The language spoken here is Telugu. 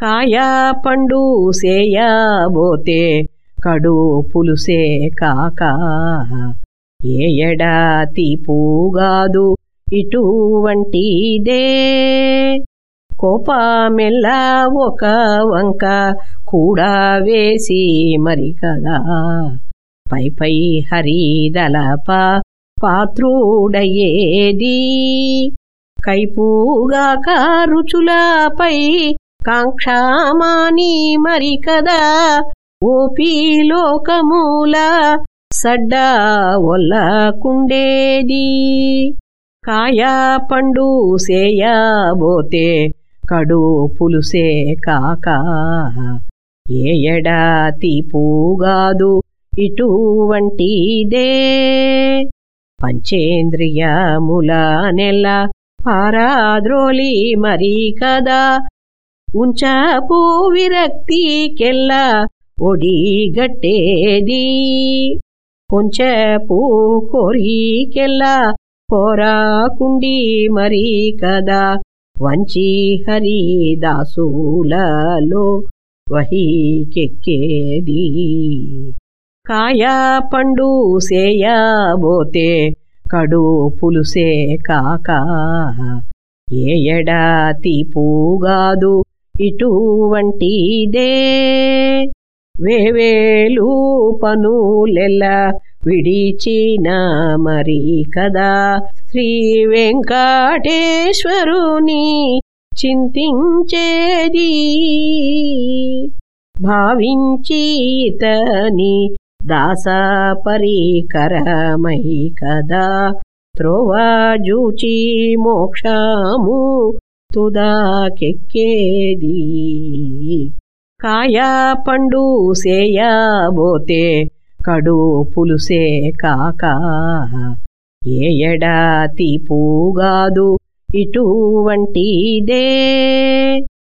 కాయా పండు సేయాబోతే కడు పులుసే కాక. ఏ ఎడా తీపుగాదు ఇటువంటిదే. కోపమెల్ల ఒక వంక కూడా వేసి మరి కదా. పై పై హరిదలప పాత్రుడయ్యేది. కైపూగాక రుచులపై కాంక్షామాని మరి కదా? ఓపి లోకమూల సడ్డ ఒల్లకుండేది. కాయా పండు సేయబోతే కడు పులుసే కాక. ఏ ఎడా తీపుగాదు ఇటువంటిదే. పంచేంద్రియముల నెల పారాద్రోలి మరి కదా? ఉంచపు విరక్తికెల్ల ఒడిగట్టేది. కొంచెపు కోరికెల్ల కోరాకుండి మరి కదా వంచి హరిదాసులలో వహికెక్కేది కాయా పండు సేయబోతే కడు పులుసే కాక ఏ ఎడా తీపుగాదు ఇటువంటిదే. వేవేలు పనులెల్ల విడిచిన మరి కదా. శ్రీ వెంకటేశ్వరుని చింతించేది. భావించి ఇతని దాస పరికరమై కదా త్రోవజూచి మోక్షము తుదాకెక్కేది కాయా పండు సేయబోతే కడు పులుసే కాక. ఏ ఎడా తీపుగాదు ఇటువంటిదే